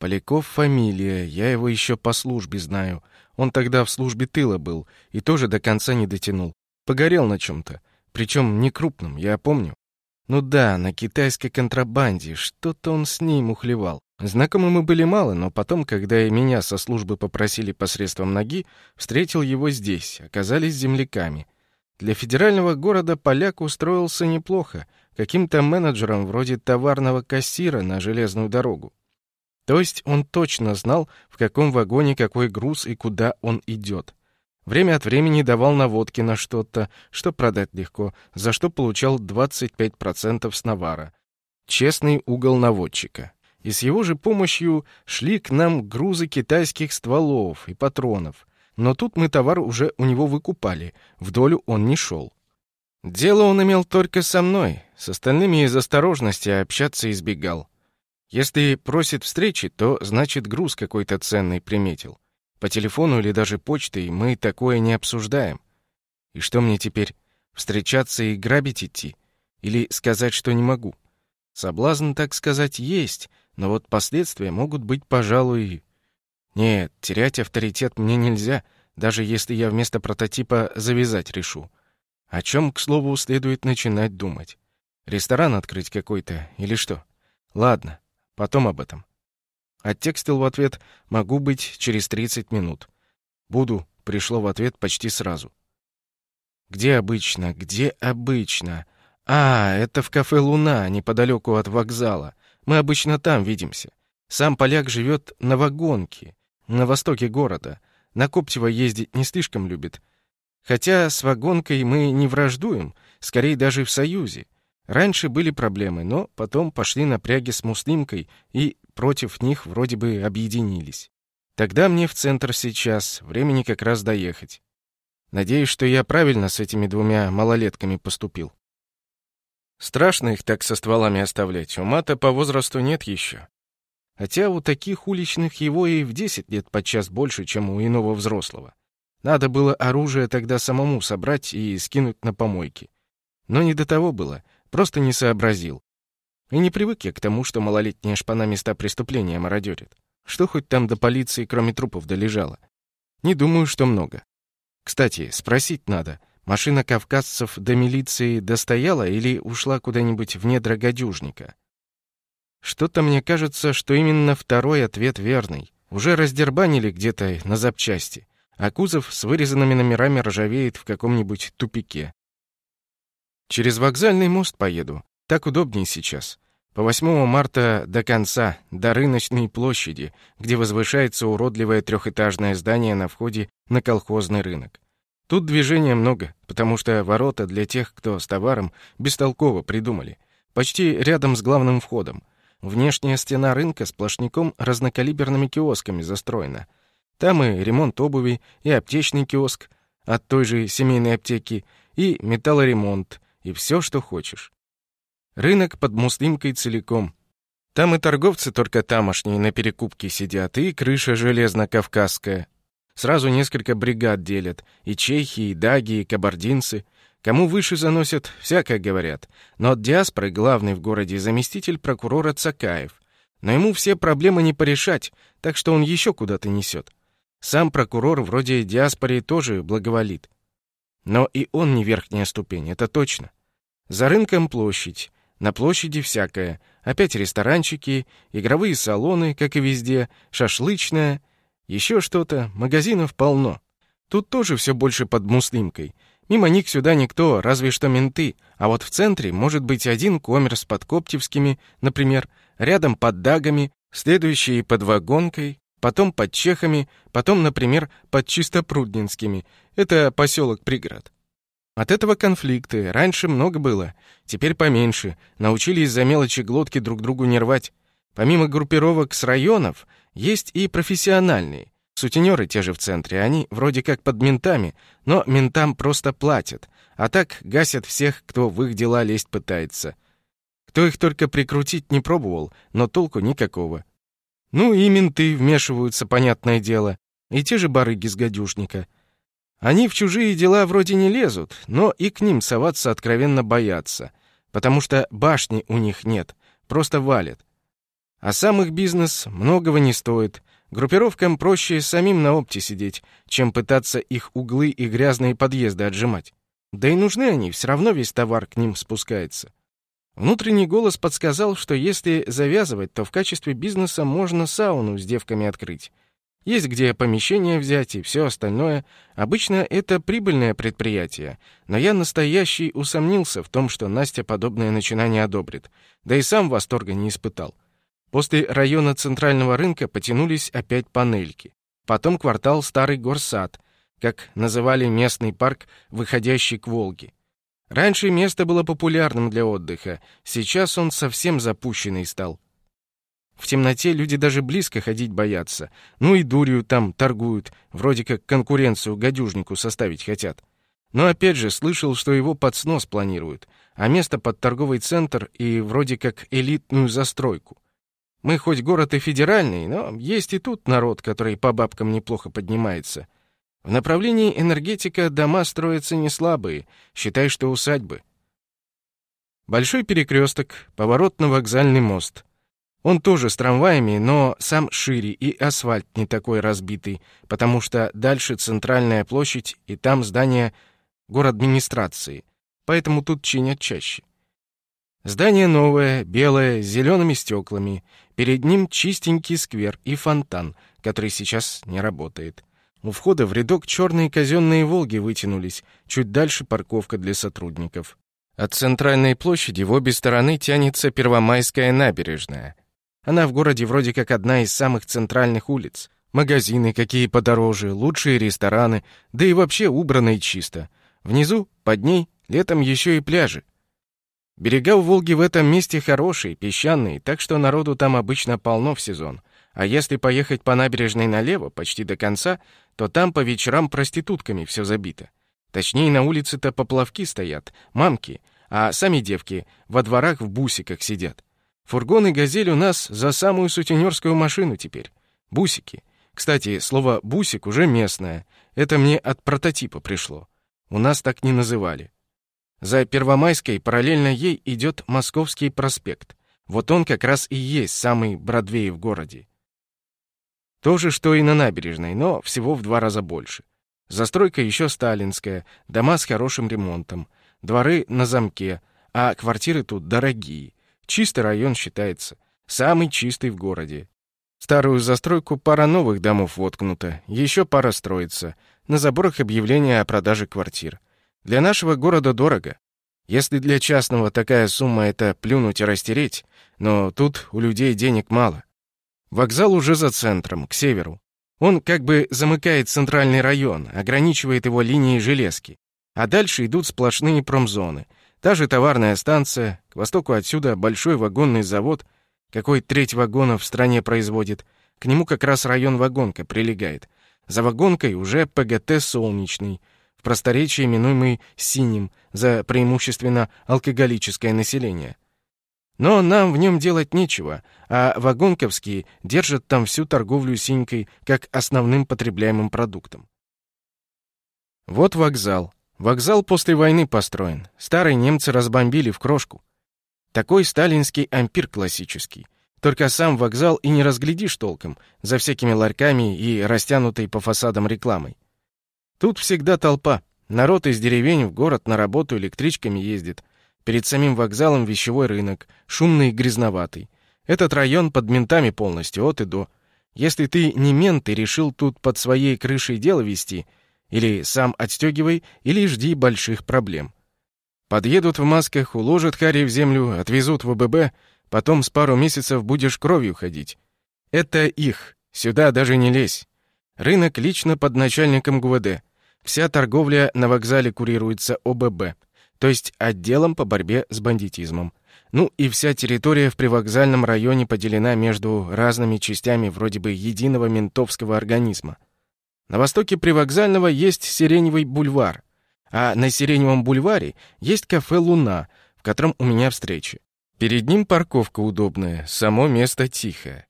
Поляков фамилия, я его еще по службе знаю. Он тогда в службе тыла был и тоже до конца не дотянул. Погорел на чем-то. Причем не крупном, я помню. Ну да, на китайской контрабанде. Что-то он с ней мухлевал. Знакомы мы были мало, но потом, когда и меня со службы попросили посредством ноги, встретил его здесь, оказались земляками. Для федерального города поляк устроился неплохо, каким-то менеджером вроде товарного кассира на железную дорогу. То есть он точно знал, в каком вагоне какой груз и куда он идет. Время от времени давал наводки на что-то, что продать легко, за что получал 25% с навара. Честный угол наводчика. И с его же помощью шли к нам грузы китайских стволов и патронов. Но тут мы товар уже у него выкупали, в долю он не шел. Дело он имел только со мной, с остальными из осторожности общаться избегал. Если просит встречи, то значит груз какой-то ценный приметил. По телефону или даже почтой мы такое не обсуждаем. И что мне теперь, встречаться и грабить идти? Или сказать, что не могу? Соблазн, так сказать, есть, но вот последствия могут быть, пожалуй... Нет, терять авторитет мне нельзя, даже если я вместо прототипа завязать решу. О чем, к слову, следует начинать думать? Ресторан открыть какой-то или что? Ладно, Потом об этом. Оттекстил в ответ «Могу быть через 30 минут». «Буду» пришло в ответ почти сразу. «Где обычно? Где обычно?» «А, это в кафе «Луна», неподалеку от вокзала. Мы обычно там видимся. Сам поляк живет на вагонке, на востоке города. На Коптево ездить не слишком любит. Хотя с вагонкой мы не враждуем, скорее даже в союзе. Раньше были проблемы, но потом пошли напряги с муслимкой и против них вроде бы объединились. Тогда мне в центр сейчас, времени как раз доехать. Надеюсь, что я правильно с этими двумя малолетками поступил. Страшно их так со стволами оставлять, ума-то по возрасту нет еще. Хотя у таких уличных его и в 10 лет подчас больше, чем у иного взрослого. Надо было оружие тогда самому собрать и скинуть на помойки. Но не до того было. Просто не сообразил. И не привык я к тому, что малолетняя шпана места преступления мародерит. Что хоть там до полиции, кроме трупов, долежало? Не думаю, что много. Кстати, спросить надо. Машина кавказцев до милиции достояла или ушла куда-нибудь в недра гадюжника? Что-то мне кажется, что именно второй ответ верный. Уже раздербанили где-то на запчасти, а кузов с вырезанными номерами ржавеет в каком-нибудь тупике. Через вокзальный мост поеду. Так удобнее сейчас. По 8 марта до конца, до рыночной площади, где возвышается уродливое трехэтажное здание на входе на колхозный рынок. Тут движения много, потому что ворота для тех, кто с товаром, бестолково придумали. Почти рядом с главным входом. Внешняя стена рынка сплошняком разнокалиберными киосками застроена. Там и ремонт обуви, и аптечный киоск от той же семейной аптеки, и металлоремонт, и все, что хочешь. Рынок под муслимкой целиком. Там и торговцы только тамошние на перекупке сидят, и крыша железно-кавказская. Сразу несколько бригад делят, и чехи, и даги, и кабардинцы. Кому выше заносят, всякое говорят. Но от диаспоры главный в городе заместитель прокурора Цакаев. Но ему все проблемы не порешать, так что он еще куда-то несет. Сам прокурор вроде диаспоре тоже благоволит. Но и он не верхняя ступень, это точно. За рынком площадь. На площади всякое. Опять ресторанчики, игровые салоны, как и везде, шашлычная. Еще что-то, магазинов полно. Тут тоже все больше под муслимкой. Мимо них сюда никто, разве что менты. А вот в центре может быть один коммерс под Коптевскими, например, рядом под Дагами, следующий под Вагонкой, потом под Чехами, потом, например, под Чистопруднинскими. Это поселок пригород. От этого конфликты. Раньше много было, теперь поменьше. Научились за мелочи глотки друг другу не рвать. Помимо группировок с районов, есть и профессиональные. Сутенеры те же в центре, они вроде как под ментами, но ментам просто платят, а так гасят всех, кто в их дела лезть пытается. Кто их только прикрутить не пробовал, но толку никакого. Ну и менты вмешиваются, понятное дело, и те же барыги с гадюшника. Они в чужие дела вроде не лезут, но и к ним соваться откровенно боятся, потому что башни у них нет, просто валят. А сам их бизнес многого не стоит. Группировкам проще самим на опте сидеть, чем пытаться их углы и грязные подъезды отжимать. Да и нужны они, все равно весь товар к ним спускается. Внутренний голос подсказал, что если завязывать, то в качестве бизнеса можно сауну с девками открыть. Есть где помещение взять и все остальное. Обычно это прибыльное предприятие, но я настоящий усомнился в том, что Настя подобное начинание одобрит, да и сам восторга не испытал. После района центрального рынка потянулись опять панельки. Потом квартал Старый Горсад, как называли местный парк, выходящий к Волге. Раньше место было популярным для отдыха, сейчас он совсем запущенный стал. В темноте люди даже близко ходить боятся. Ну и дурью там торгуют, вроде как конкуренцию гадюжнику составить хотят. Но опять же слышал, что его под снос планируют, а место под торговый центр и вроде как элитную застройку. Мы хоть город и федеральный, но есть и тут народ, который по бабкам неплохо поднимается. В направлении энергетика дома строятся не слабые, считай, что усадьбы. Большой перекресток, поворот на вокзальный мост. Он тоже с трамваями, но сам шире и асфальт не такой разбитый, потому что дальше центральная площадь и там здание администрации, поэтому тут чинят чаще. Здание новое, белое, с зелеными стеклами. Перед ним чистенький сквер и фонтан, который сейчас не работает. У входа в рядок черные казенные «Волги» вытянулись, чуть дальше парковка для сотрудников. От центральной площади в обе стороны тянется Первомайская набережная. Она в городе вроде как одна из самых центральных улиц. Магазины какие подороже, лучшие рестораны, да и вообще убрано и чисто. Внизу, под ней, летом еще и пляжи. Берега у Волги в этом месте хорошие, песчаные, так что народу там обычно полно в сезон. А если поехать по набережной налево, почти до конца, то там по вечерам проститутками все забито. Точнее, на улице-то поплавки стоят, мамки, а сами девки во дворах в бусиках сидят. Фургон и «Газель» у нас за самую сутенерскую машину теперь. Бусики. Кстати, слово «бусик» уже местное. Это мне от прототипа пришло. У нас так не называли. За Первомайской параллельно ей идет Московский проспект. Вот он как раз и есть самый Бродвей в городе. То же, что и на набережной, но всего в два раза больше. Застройка еще сталинская, дома с хорошим ремонтом, дворы на замке, а квартиры тут дорогие. Чистый район считается, самый чистый в городе. Старую застройку пара новых домов воткнута, еще пара строится. На заборах объявления о продаже квартир. Для нашего города дорого. Если для частного такая сумма — это плюнуть и растереть, но тут у людей денег мало. Вокзал уже за центром, к северу. Он как бы замыкает центральный район, ограничивает его линией железки. А дальше идут сплошные промзоны. Та же товарная станция, к востоку отсюда большой вагонный завод, какой треть вагонов в стране производит. К нему как раз район вагонка прилегает. За вагонкой уже ПГТ «Солнечный», в просторечии именуемый «синим» за преимущественно алкоголическое население. Но нам в нем делать нечего, а вагонковские держат там всю торговлю синькой как основным потребляемым продуктом. Вот вокзал. Вокзал после войны построен. Старые немцы разбомбили в крошку. Такой сталинский ампир классический. Только сам вокзал и не разглядишь толком, за всякими ларьками и растянутой по фасадам рекламой. Тут всегда толпа. Народ из деревень в город на работу электричками ездит. Перед самим вокзалом вещевой рынок, шумный и грязноватый. Этот район под ментами полностью, от и до. Если ты не мент и решил тут под своей крышей дело вести, или сам отстегивай, или жди больших проблем. Подъедут в масках, уложат Харри в землю, отвезут в ОББ, потом с пару месяцев будешь кровью ходить. Это их, сюда даже не лезь. Рынок лично под начальником ГУВД. Вся торговля на вокзале курируется ОББ, то есть отделом по борьбе с бандитизмом. Ну и вся территория в привокзальном районе поделена между разными частями вроде бы единого ментовского организма. На востоке привокзального есть Сиреневый бульвар, а на Сиреневом бульваре есть кафе «Луна», в котором у меня встречи. Перед ним парковка удобная, само место тихое.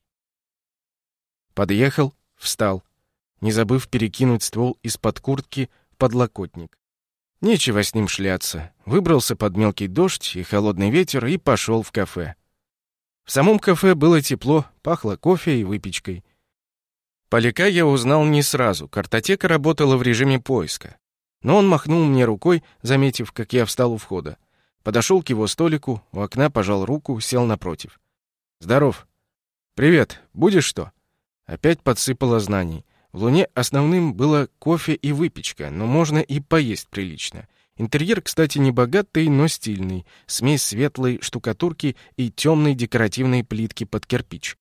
Подъехал, встал, не забыв перекинуть ствол из-под куртки в подлокотник. Нечего с ним шляться. Выбрался под мелкий дождь и холодный ветер и пошел в кафе. В самом кафе было тепло, пахло кофе и выпечкой. Поляка я узнал не сразу, картотека работала в режиме поиска. Но он махнул мне рукой, заметив, как я встал у входа. Подошел к его столику, у окна пожал руку, сел напротив. «Здоров». «Привет. Будешь что?» Опять подсыпало знаний. В Луне основным было кофе и выпечка, но можно и поесть прилично. Интерьер, кстати, не богатый, но стильный. Смесь светлой штукатурки и темной декоративной плитки под кирпич.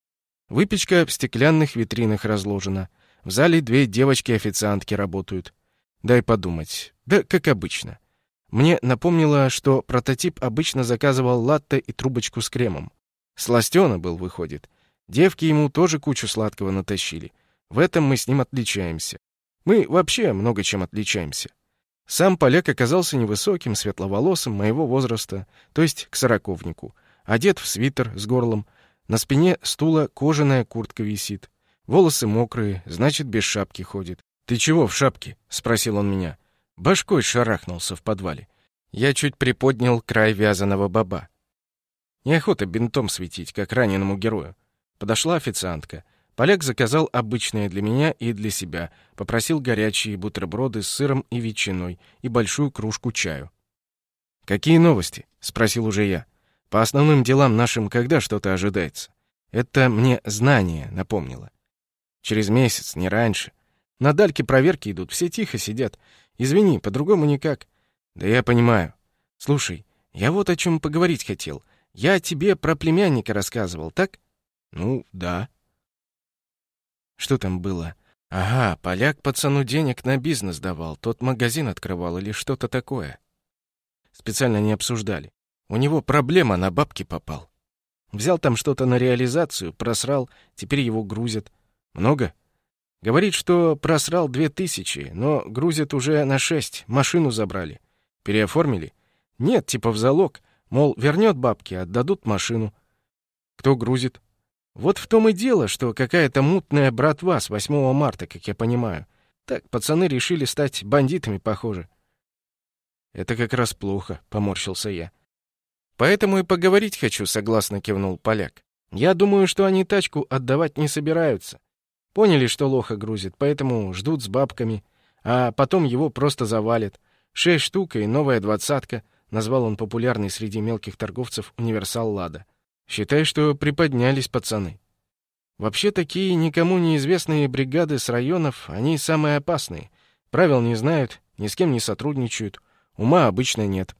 Выпечка в стеклянных витринах разложена. В зале две девочки-официантки работают. Дай подумать. Да, как обычно. Мне напомнило, что прототип обычно заказывал латте и трубочку с кремом. Сластёна был, выходит. Девки ему тоже кучу сладкого натащили. В этом мы с ним отличаемся. Мы вообще много чем отличаемся. Сам поляк оказался невысоким, светловолосым, моего возраста, то есть к сороковнику. Одет в свитер с горлом. На спине стула кожаная куртка висит. Волосы мокрые, значит, без шапки ходит. «Ты чего в шапке?» — спросил он меня. Башкой шарахнулся в подвале. Я чуть приподнял край вязаного баба. Неохота бинтом светить, как раненому герою. Подошла официантка. Поляк заказал обычное для меня и для себя, попросил горячие бутерброды с сыром и ветчиной и большую кружку чаю. «Какие новости?» — спросил уже я. «По основным делам нашим когда что-то ожидается?» Это мне знание напомнило. Через месяц, не раньше. На дальке проверки идут, все тихо сидят. Извини, по-другому никак. Да я понимаю. Слушай, я вот о чем поговорить хотел. Я тебе про племянника рассказывал, так? Ну, да. Что там было? Ага, поляк пацану денег на бизнес давал, тот магазин открывал или что-то такое. Специально не обсуждали. У него проблема, на бабки попал. Взял там что-то на реализацию, просрал, теперь его грузят. Много? Говорит, что просрал две тысячи, но грузят уже на шесть, машину забрали. Переоформили? Нет, типа в залог. Мол, вернет бабки, отдадут машину. Кто грузит? Вот в том и дело, что какая-то мутная братва с 8 марта, как я понимаю. Так пацаны решили стать бандитами, похоже. Это как раз плохо, поморщился я. Поэтому и поговорить хочу, согласно кивнул поляк. Я думаю, что они тачку отдавать не собираются. Поняли, что лоха грузит, поэтому ждут с бабками, а потом его просто завалят. Шесть штук и новая двадцатка, назвал он популярный среди мелких торговцев универсал Лада. Считай, что приподнялись пацаны. Вообще такие никому неизвестные бригады с районов, они самые опасные. Правил не знают, ни с кем не сотрудничают, ума обычно нет.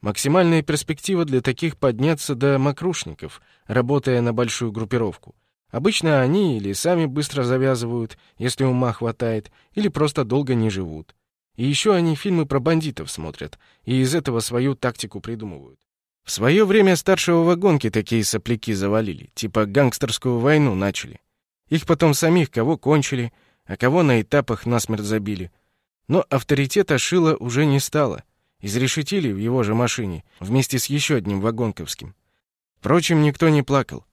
Максимальная перспектива для таких подняться до макрушников, работая на большую группировку. Обычно они или сами быстро завязывают, если ума хватает, или просто долго не живут. И еще они фильмы про бандитов смотрят, и из этого свою тактику придумывают. В свое время старшего вагонки такие сопляки завалили, типа гангстерскую войну начали. Их потом самих кого кончили, а кого на этапах насмерть забили. Но авторитета Шила уже не стало. Изрешетили в его же машине, вместе с еще одним вагонковским. Впрочем, никто не плакал.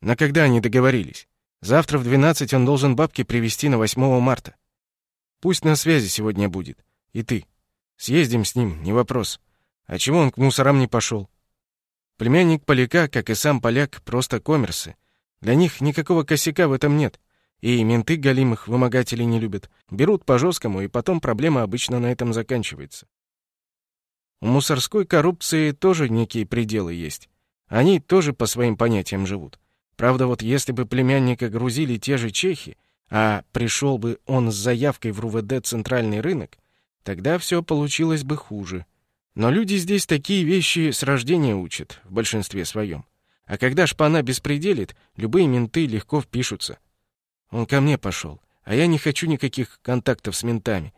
На когда они договорились? Завтра в 12 он должен бабки привезти на 8 марта. Пусть на связи сегодня будет. И ты. Съездим с ним, не вопрос. А чего он к мусорам не пошел? Племянник поляка, как и сам поляк, просто коммерсы. Для них никакого косяка в этом нет. И менты галимых вымогателей не любят. Берут по-жесткому, и потом проблема обычно на этом заканчивается. У мусорской коррупции тоже некие пределы есть. Они тоже по своим понятиям живут. Правда, вот если бы племянника грузили те же чехи, а пришел бы он с заявкой в РУВД «Центральный рынок», тогда все получилось бы хуже. Но люди здесь такие вещи с рождения учат, в большинстве своем. А когда шпана беспределит, любые менты легко впишутся. Он ко мне пошел, а я не хочу никаких контактов с ментами.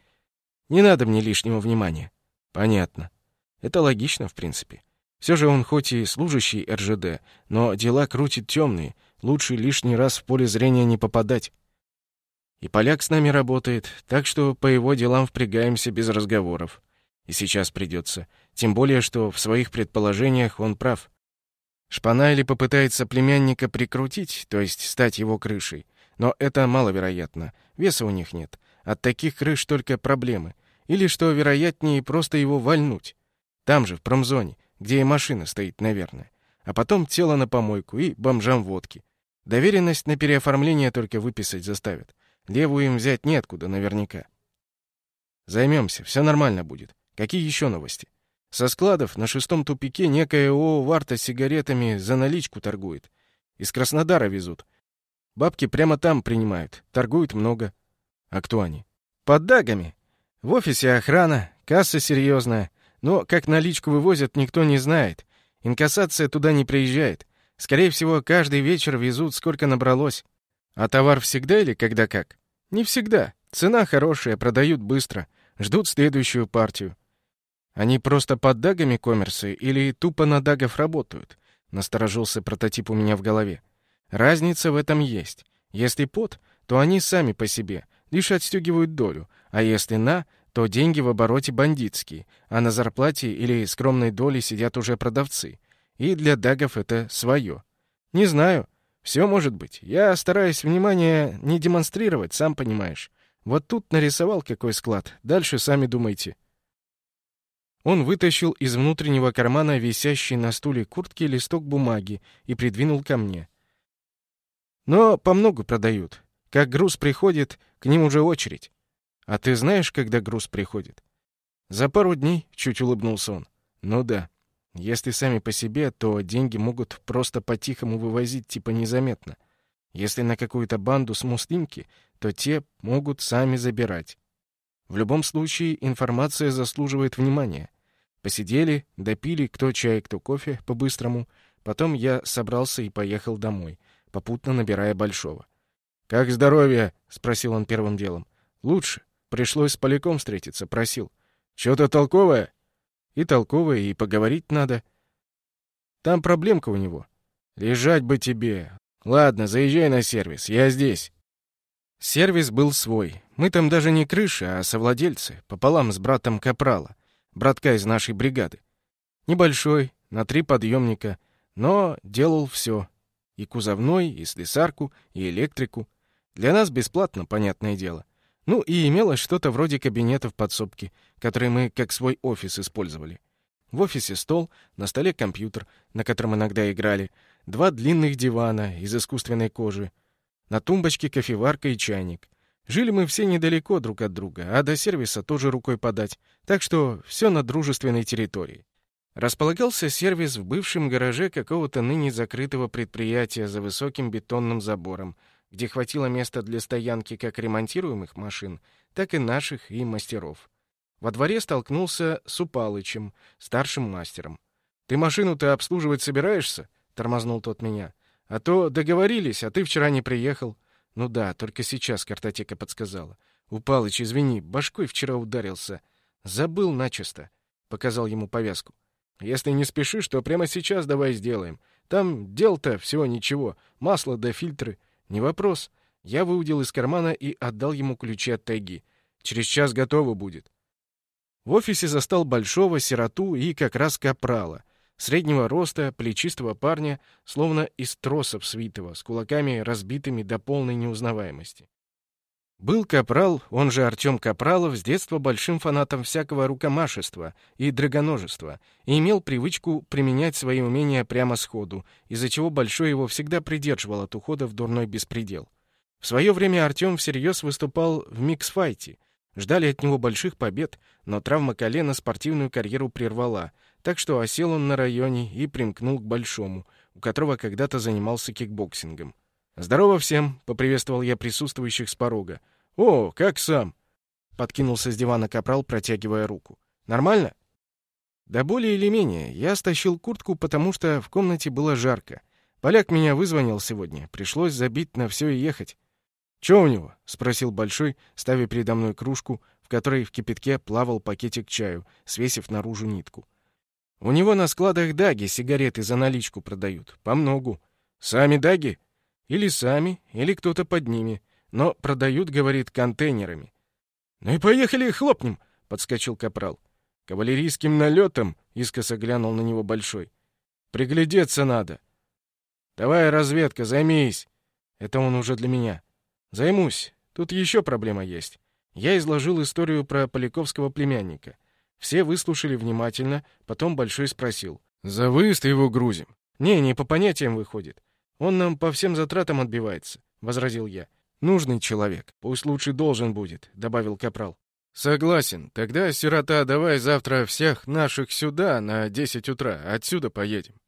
Не надо мне лишнего внимания. Понятно. Это логично, в принципе. Все же он хоть и служащий РЖД, но дела крутит темные, лучше лишний раз в поле зрения не попадать. И поляк с нами работает, так что по его делам впрягаемся без разговоров. И сейчас придется. Тем более, что в своих предположениях он прав. Шпана или попытается племянника прикрутить, то есть стать его крышей. Но это маловероятно. Веса у них нет. От таких крыш только проблемы. Или, что вероятнее, просто его вальнуть. Там же, в промзоне, где и машина стоит, наверное. А потом тело на помойку и бомжам водки. Доверенность на переоформление только выписать заставят. Левую им взять неоткуда, наверняка. Займемся, все нормально будет. Какие еще новости? Со складов на шестом тупике некая ООО «Варта» сигаретами за наличку торгует. Из Краснодара везут. Бабки прямо там принимают. Торгуют много. А кто они? Под дагами. В офисе охрана, касса серьезная. Но как наличку вывозят, никто не знает. Инкассация туда не приезжает. Скорее всего, каждый вечер везут, сколько набралось. А товар всегда или когда как? Не всегда. Цена хорошая, продают быстро. Ждут следующую партию. Они просто под дагами коммерсы или тупо на дагов работают? Насторожился прототип у меня в голове. Разница в этом есть. Если под, то они сами по себе, лишь отстегивают долю, а если на, то деньги в обороте бандитские, а на зарплате или скромной доле сидят уже продавцы. И для дагов это свое. Не знаю. Все может быть. Я стараюсь внимание не демонстрировать, сам понимаешь. Вот тут нарисовал какой склад. Дальше сами думайте. Он вытащил из внутреннего кармана висящий на стуле куртки листок бумаги и придвинул ко мне. Но по много продают. Как груз приходит, к ним уже очередь. А ты знаешь, когда груз приходит? За пару дней, чуть улыбнулся он. Ну да. Если сами по себе, то деньги могут просто по-тихому вывозить, типа незаметно. Если на какую-то банду с муслимки, то те могут сами забирать. В любом случае, информация заслуживает внимания. Посидели, допили кто чай, кто кофе, по-быстрому. Потом я собрался и поехал домой попутно набирая Большого. «Как здоровье?» — спросил он первым делом. «Лучше. Пришлось с Поляком встретиться, просил. Чё-то толковое?» «И толковое, и поговорить надо. Там проблемка у него. Лежать бы тебе. Ладно, заезжай на сервис, я здесь». Сервис был свой. Мы там даже не крыша, а совладельцы, пополам с братом Капрала, братка из нашей бригады. Небольшой, на три подъемника, но делал все. И кузовной, и слесарку, и электрику. Для нас бесплатно, понятное дело. Ну и имелось что-то вроде кабинета в подсобке, который мы как свой офис использовали. В офисе стол, на столе компьютер, на котором иногда играли, два длинных дивана из искусственной кожи, на тумбочке кофеварка и чайник. Жили мы все недалеко друг от друга, а до сервиса тоже рукой подать, так что все на дружественной территории. Располагался сервис в бывшем гараже какого-то ныне закрытого предприятия за высоким бетонным забором, где хватило места для стоянки как ремонтируемых машин, так и наших и мастеров. Во дворе столкнулся с Упалычем, старшим мастером. «Ты машину-то обслуживать собираешься?» — тормознул тот меня. «А то договорились, а ты вчера не приехал». «Ну да, только сейчас картотека подсказала». «Упалыч, извини, башкой вчера ударился. Забыл начисто», — показал ему повязку. Если не спешишь, то прямо сейчас давай сделаем. Там дел-то всего ничего. Масло да фильтры. Не вопрос. Я выудил из кармана и отдал ему ключи от тайги. Через час готово будет. В офисе застал большого сироту и как раз капрала. Среднего роста, плечистого парня, словно из тросов свитого, с кулаками разбитыми до полной неузнаваемости. Был Капрал, он же Артем Капралов, с детства большим фанатом всякого рукомашества и драгоножества и имел привычку применять свои умения прямо сходу, из-за чего Большой его всегда придерживал от ухода в дурной беспредел. В свое время Артем всерьез выступал в микс-файте. Ждали от него больших побед, но травма колена спортивную карьеру прервала, так что осел он на районе и примкнул к Большому, у которого когда-то занимался кикбоксингом. «Здорово всем!» — поприветствовал я присутствующих с порога. «О, как сам?» — подкинулся с дивана капрал, протягивая руку. «Нормально?» «Да более или менее. Я стащил куртку, потому что в комнате было жарко. Поляк меня вызвонил сегодня. Пришлось забить на все и ехать. «Чё у него?» — спросил Большой, ставя передо мной кружку, в которой в кипятке плавал пакетик чаю, свесив наружу нитку. «У него на складах даги сигареты за наличку продают. По многу. Сами даги? Или сами, или кто-то под ними. Но продают, говорит, контейнерами». «Ну и поехали хлопнем!» — подскочил капрал. «Кавалерийским налетом?» — искоса глянул на него Большой. «Приглядеться надо. «Давай, разведка, займись!» Это он уже для меня. «Займусь. Тут еще проблема есть. Я изложил историю про Поляковского племянника. Все выслушали внимательно, потом Большой спросил. «За выезд его грузим?» «Не, не по понятиям выходит. Он нам по всем затратам отбивается», — возразил я. «Нужный человек. Пусть лучше должен будет», — добавил Капрал. «Согласен. Тогда, сирота, давай завтра всех наших сюда на 10 утра. Отсюда поедем».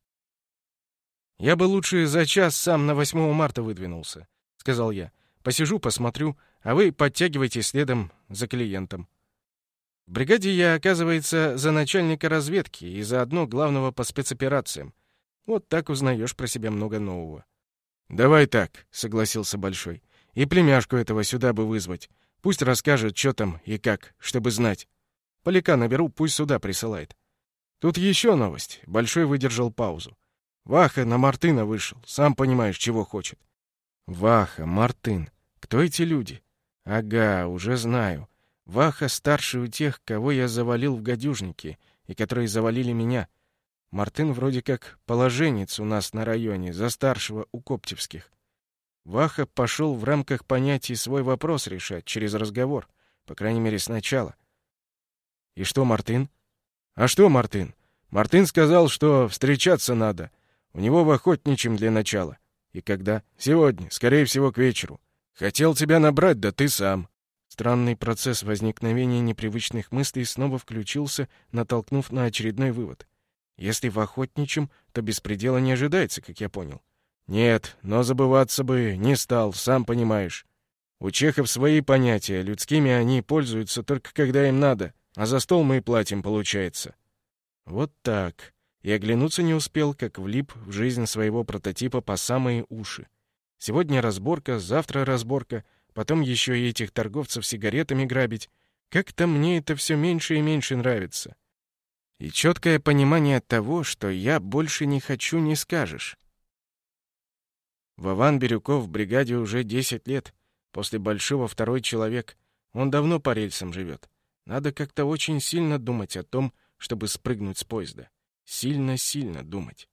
«Я бы лучше за час сам на 8 марта выдвинулся», — сказал я. «Посижу, посмотрю, а вы подтягивайте следом за клиентом». В бригаде я, оказывается, за начальника разведки и заодно главного по спецоперациям. Вот так узнаешь про себя много нового. «Давай так», — согласился Большой. «И племяшку этого сюда бы вызвать. Пусть расскажет, что там и как, чтобы знать. Поляка наберу, пусть сюда присылает». Тут еще новость. Большой выдержал паузу. Ваха на Мартына вышел, сам понимаешь, чего хочет. Ваха, Мартын. Кто эти люди? Ага, уже знаю. Ваха старший у тех, кого я завалил в гадюжнике, и которые завалили меня. Мартын вроде как положенец у нас на районе, за старшего у Коптевских. Ваха пошел в рамках понятий свой вопрос решать через разговор, по крайней мере, сначала. И что, Мартын? А что, Мартын? Мартын сказал, что встречаться надо — у него в охотничьем для начала. И когда? Сегодня, скорее всего, к вечеру. Хотел тебя набрать, да ты сам. Странный процесс возникновения непривычных мыслей снова включился, натолкнув на очередной вывод. Если в охотничьем, то беспредела не ожидается, как я понял. Нет, но забываться бы не стал, сам понимаешь. У чехов свои понятия, людскими они пользуются только когда им надо, а за стол мы и платим, получается. Вот так и оглянуться не успел, как влип в жизнь своего прототипа по самые уши. Сегодня разборка, завтра разборка, потом еще и этих торговцев сигаретами грабить. Как-то мне это все меньше и меньше нравится. И четкое понимание того, что я больше не хочу, не скажешь. Вован Бирюков в бригаде уже 10 лет. После Большого второй человек. Он давно по рельсам живет. Надо как-то очень сильно думать о том, чтобы спрыгнуть с поезда. Сильно-сильно думать.